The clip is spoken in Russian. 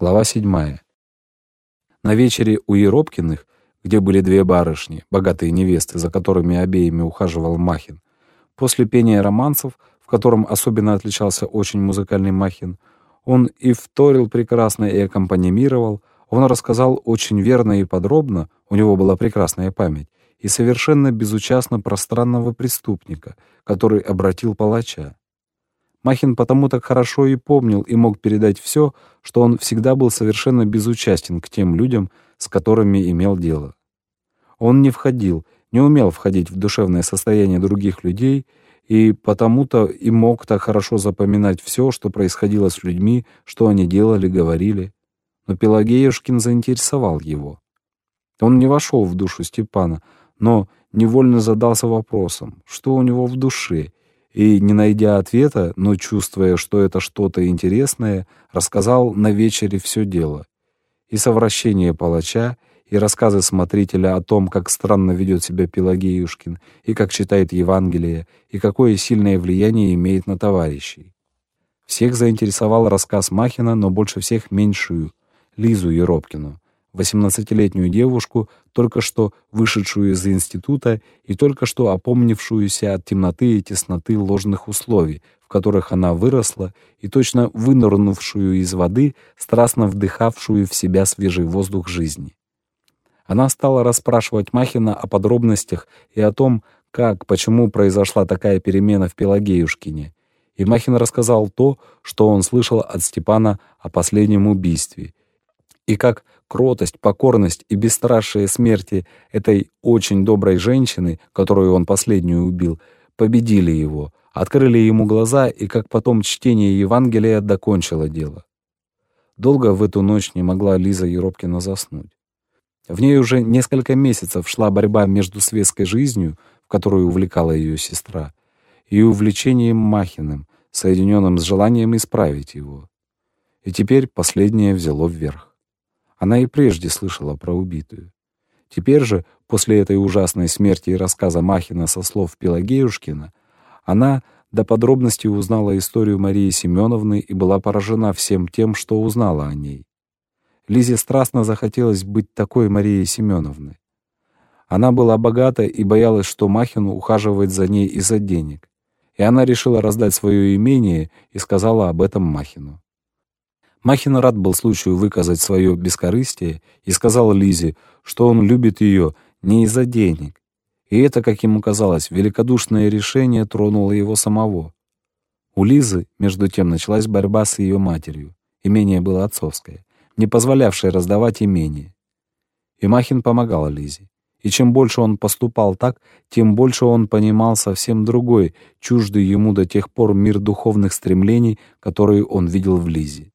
Глава 7. На вечере у Еропкиных, где были две барышни, богатые невесты, за которыми обеими ухаживал Махин, после пения романсов, в котором особенно отличался очень музыкальный Махин, он и вторил прекрасно, и аккомпанимировал, он рассказал очень верно и подробно, у него была прекрасная память, и совершенно безучастно про странного преступника, который обратил палача. Махин потому так хорошо и помнил и мог передать все, что он всегда был совершенно безучастен к тем людям, с которыми имел дело. Он не входил, не умел входить в душевное состояние других людей, и потому-то и мог так хорошо запоминать все, что происходило с людьми, что они делали, говорили. Но Пелагеюшкин заинтересовал его. Он не вошел в душу Степана, но невольно задался вопросом, что у него в душе, и, не найдя ответа, но чувствуя, что это что-то интересное, рассказал на вечере все дело. И совращение палача, и рассказы смотрителя о том, как странно ведет себя Пелагеюшкин, и как читает Евангелие, и какое сильное влияние имеет на товарищей. Всех заинтересовал рассказ Махина, но больше всех меньшую, Лизу Еропкину, восемнадцатилетнюю девушку, только что вышедшую из института и только что опомнившуюся от темноты и тесноты ложных условий, в которых она выросла, и точно вынырнувшую из воды, страстно вдыхавшую в себя свежий воздух жизни. Она стала расспрашивать Махина о подробностях и о том, как, почему произошла такая перемена в Пелагеюшкине. И Махин рассказал то, что он слышал от Степана о последнем убийстве, и как кротость, покорность и бесстрашие смерти этой очень доброй женщины, которую он последнюю убил, победили его, открыли ему глаза, и как потом чтение Евангелия докончило дело. Долго в эту ночь не могла Лиза Еропкина заснуть. В ней уже несколько месяцев шла борьба между светской жизнью, в которую увлекала ее сестра, и увлечением Махиным, соединенным с желанием исправить его. И теперь последнее взяло вверх. Она и прежде слышала про убитую. Теперь же, после этой ужасной смерти и рассказа Махина со слов Пелагеюшкина, она до подробностей узнала историю Марии Семеновны и была поражена всем тем, что узнала о ней. Лизе страстно захотелось быть такой Марией Семеновной. Она была богата и боялась, что Махин ухаживает за ней из-за денег. И она решила раздать свое имение и сказала об этом Махину. Махин рад был случаю выказать свое бескорыстие и сказал Лизе, что он любит ее не из-за денег. И это, как ему казалось, великодушное решение тронуло его самого. У Лизы, между тем, началась борьба с ее матерью. Имение было отцовское, не позволявшее раздавать имение. И Махин помогал Лизе. И чем больше он поступал так, тем больше он понимал совсем другой, чуждый ему до тех пор мир духовных стремлений, которые он видел в Лизе.